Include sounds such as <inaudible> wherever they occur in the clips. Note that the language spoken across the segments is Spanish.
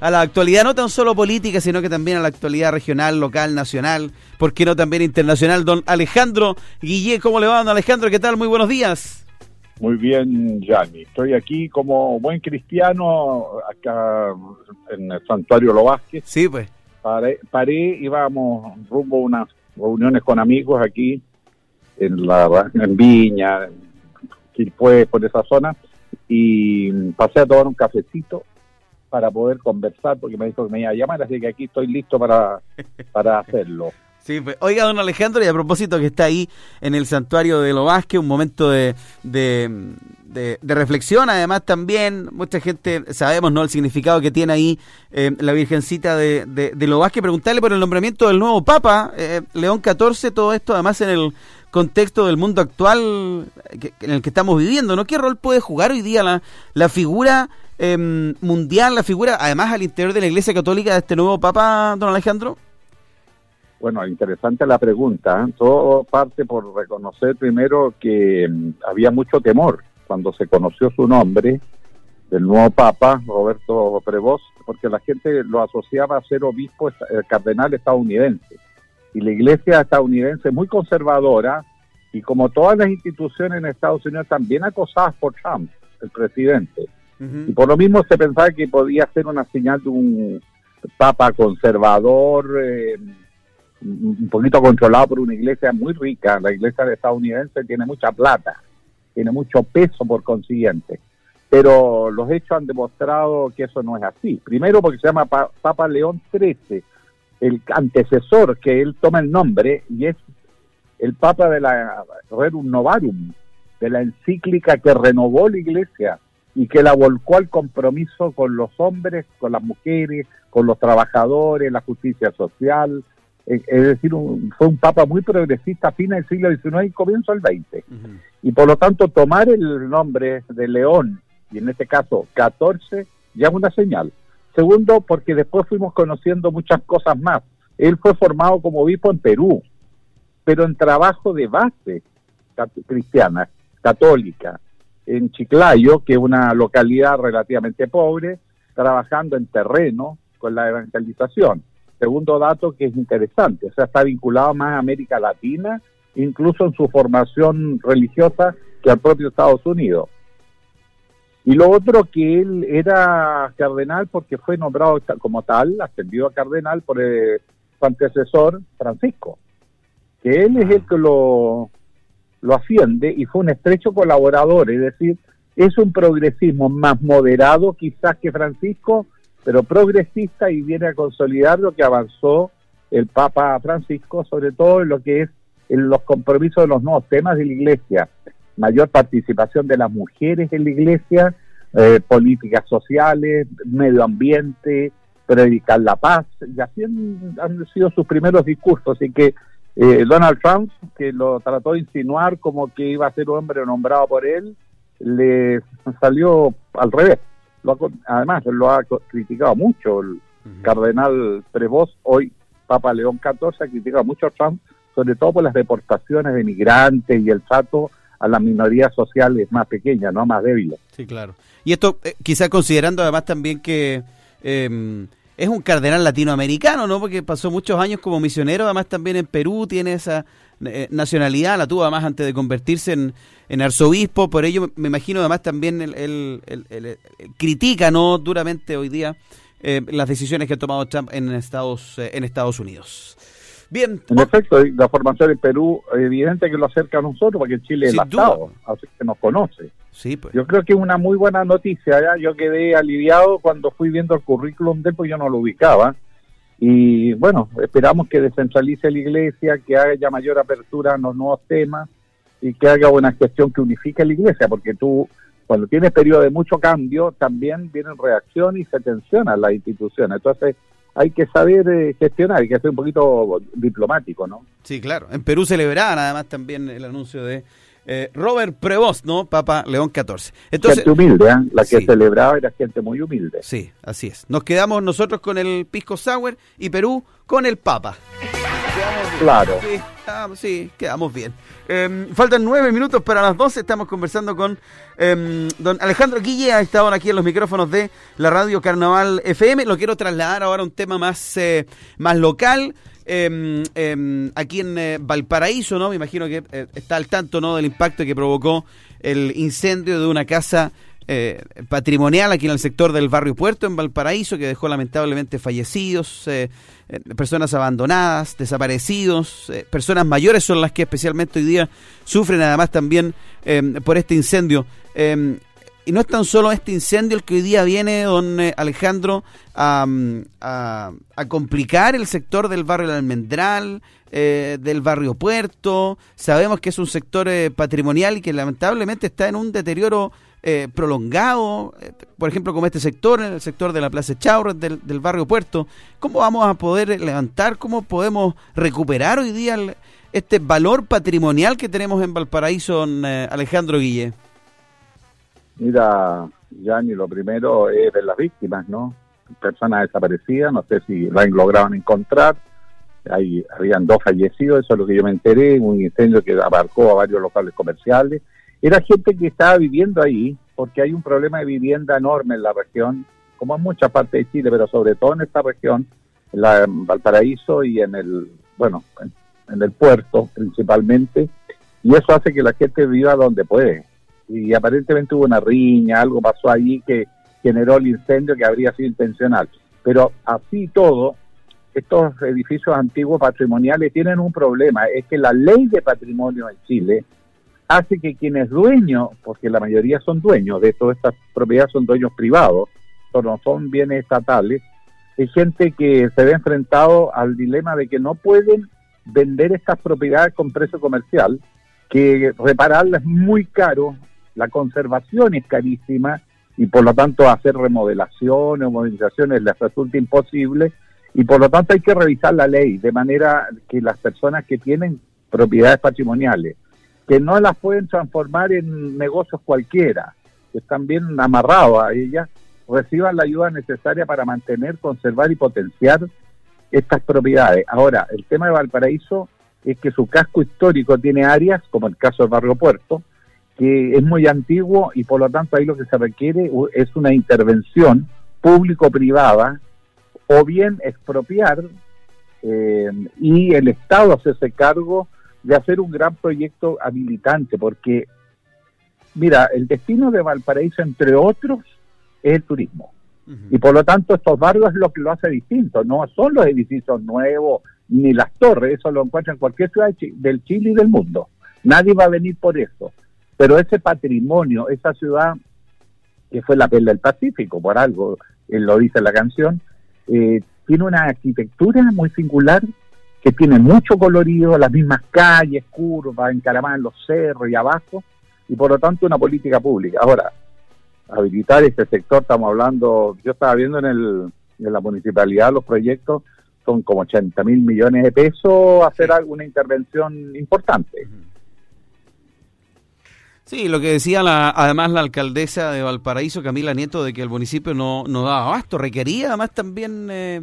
a la actualidad, no tan solo política, sino que también a la actualidad regional, local, nacional, ¿por qué no también internacional? Don Alejandro Guillé, ¿cómo le va, don Alejandro? ¿Qué tal? Muy buenos días. Muy bien, Yanni. Estoy aquí como buen cristiano, acá en el Santuario Lo Vázquez. Sí, pues. Paré, paré íbamos rumbo a unas reuniones con amigos aquí en, la, en Viña, en Quilpué, por esa zona, y pasé a tomar un cafecito para poder conversar, porque me dijo que me iba a llamar, así que aquí estoy listo para, para hacerlo. <laughs> Sí, pues, oiga, don Alejandro, y a propósito que está ahí en el santuario de Lo Vázquez, un momento de, de, de, reflexión, además también, mucha gente, sabemos, ¿no?, el significado que tiene ahí eh, la Virgencita de, de, Lo Vázquez, preguntarle por el nombramiento del nuevo Papa, eh, León XIV, todo esto además en el contexto del mundo actual en el que estamos viviendo, ¿no? ¿Qué rol puede jugar hoy día la, la figura em, mundial, la figura, además al interior de la Iglesia Católica de este nuevo Papa, don Alejandro? Bueno, interesante la pregunta. ¿eh? Todo parte por reconocer primero que em, había mucho temor cuando se conoció su nombre del nuevo Papa, Roberto Prevost, porque la gente lo asociaba a ser obispo eh, cardenal estadounidense y la iglesia estadounidense muy conservadora y como todas las instituciones en Estados Unidos también acosadas por Trump, el presidente. Y por lo mismo se pensaba que podía ser una señal de un papa conservador, eh, un poquito controlado por una iglesia muy rica. La iglesia estadounidense tiene mucha plata, tiene mucho peso por consiguiente. Pero los hechos han demostrado que eso no es así. Primero porque se llama Papa León XIII, el antecesor que él toma el nombre y es el Papa de la Rerum Novarum, de la encíclica que renovó la Iglesia y que la volcó al compromiso con los hombres, con las mujeres, con los trabajadores, la justicia social. Eh, es decir, fue un papa muy progresista a fines del siglo XIX y comienzo del XX. Y por lo tanto, tomar el nombre de León, y en este caso 14, ya es una señal. Segundo, porque después fuimos conociendo muchas cosas más. Él fue formado como obispo en Perú, pero en trabajo de base cristiana, católica, en Chiclayo, que es una localidad relativamente pobre, trabajando en terreno con la evangelización. Segundo dato que es interesante, o sea, está vinculado más a América Latina, incluso en su formación religiosa, que al propio Estados Unidos. Y lo otro que él era cardenal porque fue nombrado como tal, ascendido a cardenal por eh, su antecesor Francisco, que él es el que lo, lo asciende y fue un estrecho colaborador, es decir, es un progresismo más moderado quizás que Francisco, pero progresista y viene a consolidar lo que avanzó el Papa Francisco, sobre todo en lo que es en los compromisos de los nuevos temas de la Iglesia, mayor participación de las mujeres en la iglesia, eh, políticas sociales, medio ambiente, predicar la paz, y así han, sido sus primeros discursos, así que eh, Donald Trump, que lo trató de insinuar como que iba a ser hombre nombrado por él, le salió al revés. además, lo ha criticado mucho el cardenal Prevost, hoy Papa León XIV, ha criticado mucho a Trump, sobre todo por las deportaciones de migrantes y el trato a las minorías sociales más pequeñas, no más débiles. Sí, claro. Y esto eh, quizás considerando además también que em, es un cardenal latinoamericano, ¿no? Porque pasó muchos años como misionero, además también en Perú tiene esa eh, nacionalidad, la tuvo además antes de convertirse en, en arzobispo, por ello me imagino además también él, critica, ¿no? Duramente hoy día eh, las decisiones que ha tomado Trump en Estados, en Estados Unidos. Bien. En efecto, la formación en Perú, evidente que lo acerca a nosotros, porque Chile es el Estado, así que nos conoce. Sí, pues. Yo creo que es una muy buena noticia. ¿ya? Yo quedé aliviado cuando fui viendo el currículum de él, pues yo no lo ubicaba. Y bueno, esperamos que descentralice la iglesia, que haya mayor apertura en los nuevos temas y que haga una gestión que unifique la iglesia, porque tú, cuando tienes periodo de mucho cambio, también vienen reacciones y se tensionan las instituciones. Entonces, hay que saber eh, gestionar, hay que ser un poquito diplomático, ¿no? Sí, claro. En Perú celebraban además también el anuncio de eh, Robert Prevost, ¿no? Papa León XIV. Entonces, gente humilde, ¿eh? La que celebraba era gente muy humilde. Sí, así es. Nos quedamos nosotros con el Pisco Sour y Perú con el Papa. Claro. Sí, quedamos bien. Em, faltan nueve minutos para las doce. Estamos conversando con em, don Alejandro Guille. Ha estado aquí en los micrófonos de la radio Carnaval FM. Lo quiero trasladar ahora a un tema más, eh, más local. Em, aquí en eh, Valparaíso, ¿no? Me imagino que eh, está al tanto, ¿no? Del impacto que provocó el incendio de una casa eh, patrimonial aquí en el sector del barrio Puerto, en Valparaíso, que dejó lamentablemente fallecidos, personas abandonadas, desaparecidos, personas mayores son las que especialmente hoy día sufren además también por este incendio. Y no es tan solo este incendio el que hoy día viene, don Alejandro, a, a, complicar el sector del barrio del Almendral, del barrio Puerto. Sabemos que es un sector patrimonial y que lamentablemente está en un deterioro eh, prolongado, eh, por ejemplo, como este sector, el sector de la Plaza Chaurres, del, barrio Puerto, ¿cómo vamos a poder levantar, cómo podemos recuperar hoy día este valor patrimonial que tenemos en Valparaíso, eh, Alejandro Guille? Mira, Yanni, lo primero es ver las víctimas, ¿no? Personas desaparecidas, no sé si la lograban encontrar, Hay, habían dos fallecidos, eso es lo que yo me enteré, un incendio que abarcó a varios locales comerciales, era gente que estaba viviendo ahí, porque hay un problema de vivienda enorme en la región, como en muchas partes de Chile, pero sobre todo en esta región, en, la, Valparaíso y en el, bueno, en, el puerto principalmente, y eso hace que la gente viva donde puede. Y aparentemente hubo una riña, algo pasó ahí que generó el incendio que habría sido intencional. Pero así todo, estos edificios antiguos patrimoniales tienen un problema, es que la ley de patrimonio en Chile hace que quienes dueños, porque la mayoría son dueños de todas estas propiedades, son dueños privados, no son bienes estatales, hay gente que se ve enfrentado al dilema de que no pueden vender estas propiedades con precio comercial, que repararlas es muy caro, la conservación es carísima y por lo tanto hacer remodelaciones o modernizaciones les resulta imposible y por lo tanto hay que revisar la ley de manera que las personas que tienen propiedades patrimoniales que no las pueden transformar en negocios cualquiera, que están bien amarrados a ellas, reciban la ayuda necesaria para mantener, conservar y potenciar estas propiedades. Ahora, el tema de Valparaíso es que su casco histórico tiene áreas, como el caso del barrio Puerto, que es muy antiguo y por lo tanto ahí lo que se requiere es una intervención público-privada o bien expropiar eh, y el Estado hacerse cargo de hacer un gran proyecto habilitante, porque, mira, el destino de Valparaíso, entre otros, es el turismo. Y por lo tanto, estos barrios es lo que lo hace distinto, no son los edificios nuevos ni las torres, eso lo encuentran en cualquier ciudad del Chile y del mundo. Nadie va a venir por eso. Pero ese patrimonio, esa ciudad que fue la perla del Pacífico, por algo, él lo dice en la canción, eh, tiene una arquitectura muy singular que tiene mucho colorido, las mismas calles, curvas, encaramadas en los cerros y abajo, y por lo tanto una política pública. Ahora, habilitar este sector, estamos hablando, yo estaba viendo en, el, en la municipalidad los proyectos, son como 80 mil millones de pesos, hacer alguna intervención importante. Sí, lo que decía la, además la alcaldesa de Valparaíso, Camila Nieto, de que el municipio no, no daba abasto, requería además también... Eh,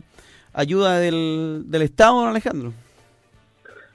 ayuda del, del Estado, don Alejandro?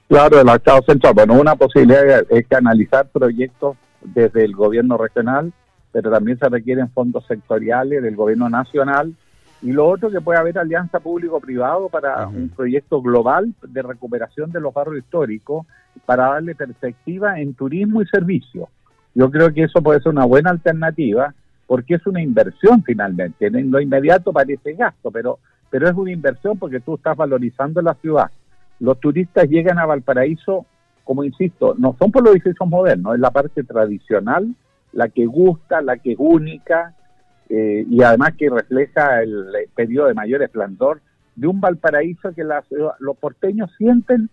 Claro, el Estado central. Bueno, una posibilidad es canalizar proyectos desde el gobierno regional, pero también se requieren fondos sectoriales del gobierno nacional. Y lo otro que puede haber alianza público-privado para un proyecto global de recuperación de los barrios históricos para darle perspectiva en turismo y servicio. Yo creo que eso puede ser una buena alternativa porque es una inversión finalmente. En lo inmediato parece gasto, pero pero es una inversión porque tú estás valorizando la ciudad. Los turistas llegan a Valparaíso, como insisto, no son por los edificios modernos, es la parte tradicional, la que gusta, la que es única, eh, y además que refleja el periodo de mayor esplendor de un Valparaíso que los porteños sienten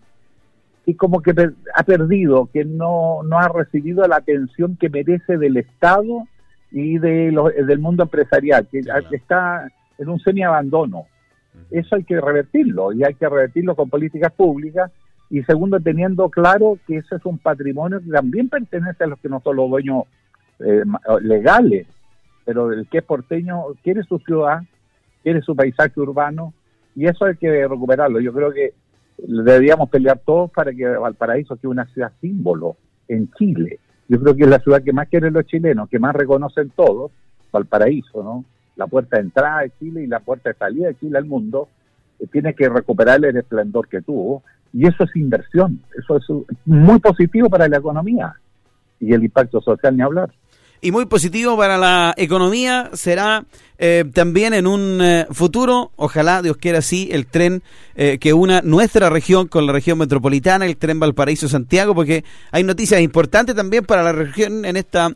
y como que ha perdido, que no, no ha recibido la atención que merece del Estado y de del mundo empresarial, que está en un semi-abandono. Eso hay que revertirlo y hay que revertirlo con políticas públicas y segundo teniendo claro que ese es un patrimonio que también pertenece a los que no son los dueños eh, legales, pero el que es porteño quiere su ciudad, quiere su paisaje urbano y eso hay que recuperarlo. Yo creo que deberíamos pelear todos para que Valparaíso sea una ciudad símbolo en Chile. Yo creo que es la ciudad que más quieren los chilenos, que más reconocen todos, Valparaíso, ¿no? La puerta de entrada de Chile y la puerta de salida de Chile al mundo, eh, tiene que recuperar el esplendor que tuvo, y eso es inversión, eso es muy positivo para la economía, y el impacto social ni hablar y muy positivo para la economía será eh, también en un eh, futuro, ojalá Dios quiera así, el tren eh, que una nuestra región con la región metropolitana, el tren Valparaíso-Santiago, porque hay noticias importantes también para la región en esta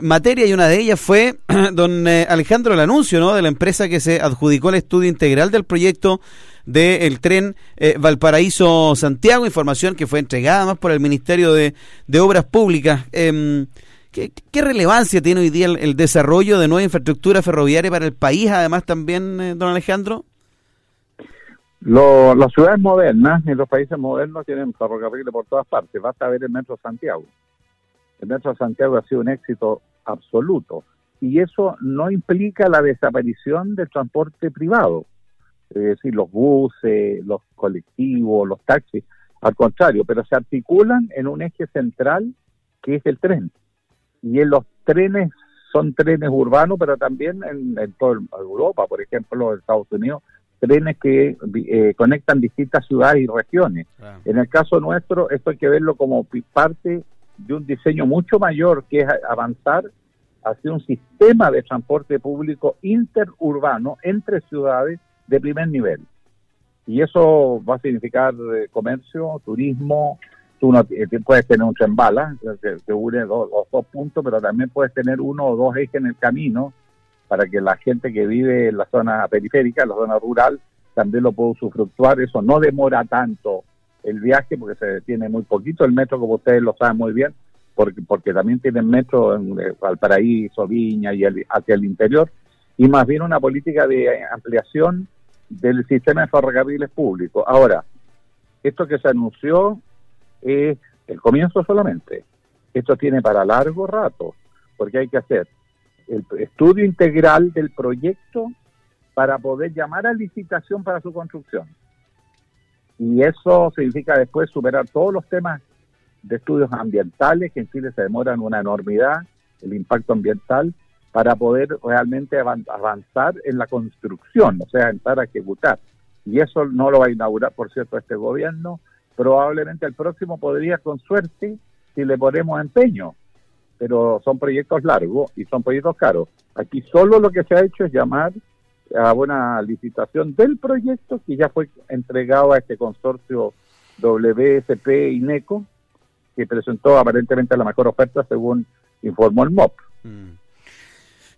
materia y una de ellas fue <clears throat> don Alejandro el anuncio ¿no? de la empresa que se adjudicó el estudio integral del proyecto del tren Valparaíso-Santiago, información que fue entregada más por el Ministerio de, de Obras Públicas. Em, ¿Qué, relevancia tiene hoy día el, desarrollo de nueva infraestructura ferroviaria para el país, además también, eh, don Alejandro? las ciudades modernas y los países modernos tienen ferrocarriles por todas partes. Basta ver el Metro Santiago. El Metro Santiago ha sido un éxito absoluto y eso no implica la desaparición del transporte privado, es decir, los buses, los colectivos, los taxis, al contrario, pero se articulan en un eje central que es el tren y en los trenes son trenes urbanos, pero también en, toda Europa, por ejemplo, en Estados Unidos, trenes que eh, conectan distintas ciudades y regiones. En el caso nuestro, esto hay que verlo como parte de un diseño mucho mayor, que es avanzar hacia un sistema de transporte público interurbano entre ciudades de primer nivel. Y eso va a significar eh, comercio, turismo, tú no, eh, puedes tener un tren bala que, une dos, dos, puntos, pero también puedes tener uno o dos ejes en el camino para que la gente que vive en la zona periférica, en la zona rural, también lo pueda usufructuar. Eso no demora tanto el viaje porque se detiene muy poquito el metro, como ustedes lo saben muy bien, porque, porque también tienen metro en eh, Valparaíso, Viña y hacia el interior, y más bien una política de ampliación del sistema de ferrocarriles públicos. Ahora, esto que se anunció es el comienzo solamente. Esto tiene para largo rato, porque hay que hacer el estudio integral del proyecto para poder llamar a licitación para su construcción. Y eso significa después superar todos los temas de estudios ambientales, que en Chile se demoran una enormidad, el impacto ambiental, para poder realmente avanzar en la construcción, o sea, entrar a ejecutar. Y eso no lo va a inaugurar, por cierto, este gobierno, probablemente el próximo podría con suerte si le ponemos empeño, pero son proyectos largos y son proyectos caros. Aquí solo lo que se ha hecho es llamar a una licitación del proyecto que ya fue entregado a este consorcio WSP y NECO, que presentó aparentemente la mejor oferta según informó el MOP. Mm.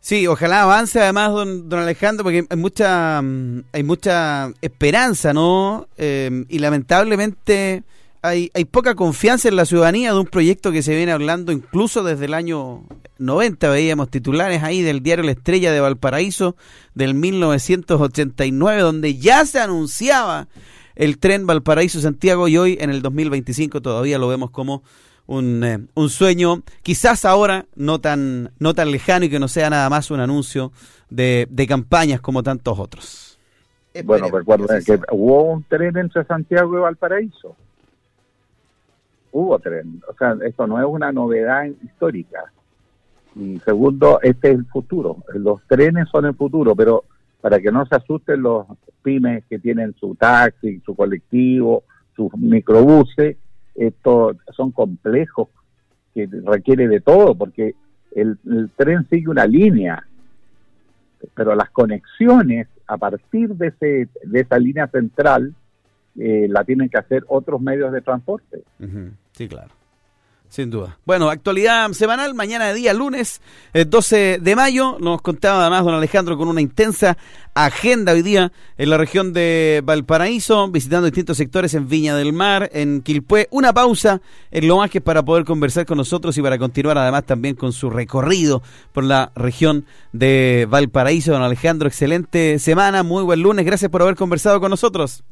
Sí, ojalá avance además, don, don Alejandro, porque hay mucha, mm, hay mucha esperanza, ¿no? Eh, y lamentablemente hay, hay poca confianza en la ciudadanía de un proyecto que se viene hablando incluso desde el año 90. Veíamos titulares ahí del diario La Estrella de Valparaíso del 1989, donde ya se anunciaba el tren Valparaíso-Santiago y hoy en el 2025 todavía lo vemos como un, eh, un sueño, quizás ahora no tan, no tan lejano y que no sea nada más un anuncio de, de campañas como tantos otros. bueno, recuerden que, hubo un tren entre Santiago y Valparaíso. Hubo tren. O sea, esto no es una novedad histórica. Y segundo, este es el futuro. Los trenes son el futuro, pero para que no se asusten los pymes que tienen su taxi, su colectivo, sus microbuses, estos son complejos que requiere de todo, porque el, tren sigue una línea, pero las conexiones a partir de, ese, de esa línea central eh, la tienen que hacer otros medios de transporte. Sí, claro. Sin duda. Bueno, actualidad semanal, mañana de día, lunes, el eh, 12 de mayo. Nos contaba además don Alejandro con una intensa agenda hoy día en la región de Valparaíso, visitando distintos sectores en Viña del Mar, en Quilpué. Una pausa en Lo que para poder conversar con nosotros y para continuar además también con su recorrido por la región de Valparaíso. Don Alejandro, excelente semana, muy buen lunes. Gracias por haber conversado con nosotros.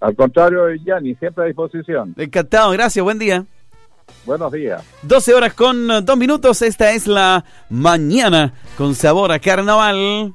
Al contrario, Yanni, siempre a disposición. Encantado, gracias, buen día. Buenos días. 12 horas con 2 minutos. Esta es la mañana con sabor a carnaval.